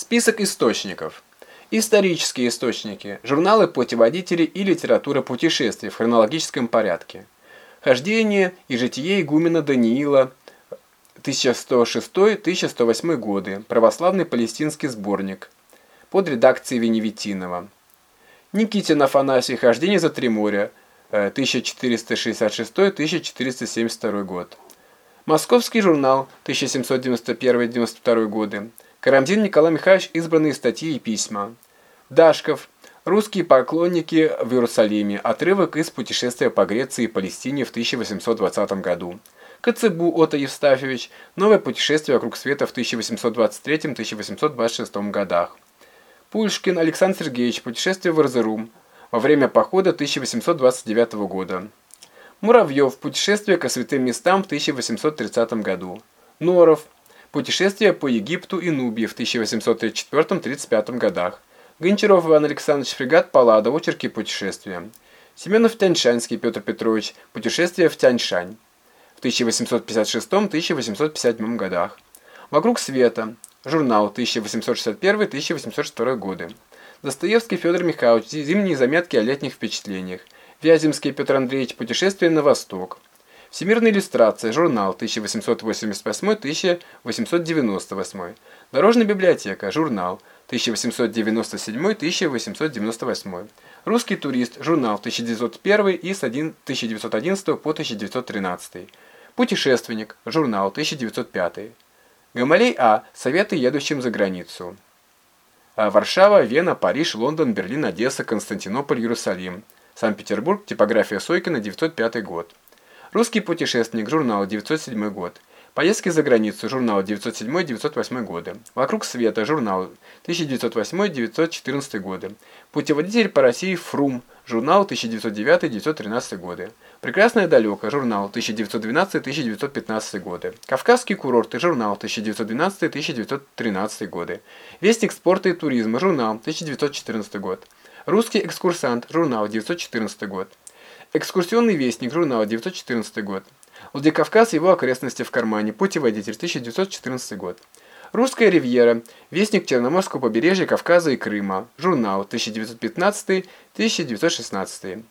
Список источников. Исторические источники. Журналы путеводители и литература путешествий в хронологическом порядке. Хождение и житие игумена Даниила 1106-1108 годы. Православный палестинский сборник. Под редакцией Веневитинова. Никитин Афанасий. Хождение за три моря. 1466-1472 год. Московский журнал 1791-92 годы. Карамзин Николай Михайлович «Избранные статьи и письма». Дашков. Русские поклонники в Иерусалиме. Отрывок из путешествия по Греции и Палестине в 1820 году. Коцебу Отто Евстафьевич. Новое путешествие вокруг света в 1823-1826 годах. Пушкин Александр Сергеевич. Путешествие в Арзерум. Во время похода 1829 года. Муравьев. Путешествие ко святым местам в 1830 году. Норов. Путешествие по Египту и Нубии в 1834-35 годах. Гончаров Иван Александрович Фрегат Паллада. Очерки путешествия. Семенов Тяньшанский Петр Петрович. Путешествие в Тяньшань в 1856-1857 годах. Вокруг света. Журнал 1861-1862 годы. Достоевский Федор Михайлович. Зимние заметки о летних впечатлениях. Вяземский Петр Андреевич. Путешествие на восток. Всемирная иллюстрация. Журнал 1888-1898. Дорожная библиотека. Журнал 1897-1898. Русский турист. Журнал 1901 и с 1911 по 1913. Путешественник. Журнал 1905. Гамалей А. Советы едущим за границу. Варшава, Вена, Париж, Лондон, Берлин, Одесса, Константинополь, Иерусалим. Санкт-Петербург, типография Сойкина, 905 год. Русский путешественник, журнал, 907 год. Поездки за границу, журнал, 907-908 годы. Вокруг света, журнал, 1908-914 годы. Путеводитель по России, Фрум, журнал, 1909-913 годы. Прекрасное далеко, журнал, 1912-1915 годы. Кавказские курорты, журнал, 1912-1913 годы. Вестник спорта и туризма, журнал, 1914 год. Русский экскурсант, журнал, 1914 год. Экскурсионный вестник, журнал, 1914 год. Владикавказ, его окрестности в кармане, путеводитель, 1914 год. Русская ривьера, вестник Черноморского побережья Кавказа и Крыма, журнал, 1915-1916.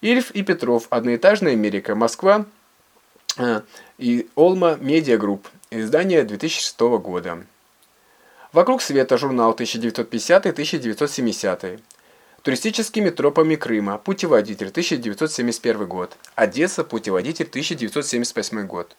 Ильф и Петров, одноэтажная Америка, Москва э, и Олма Медиа Групп, издание 2006 года. Вокруг света, журнал 1950-1970. Туристическими тропами Крыма. Путеводитель, 1971 год. Одесса, путеводитель, 1978 год.